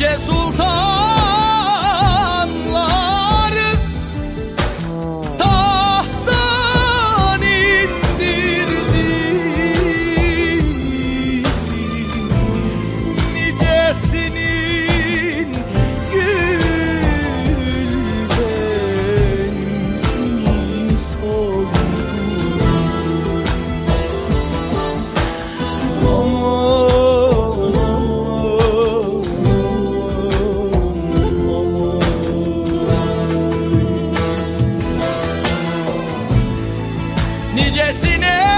Nice sultan nicesine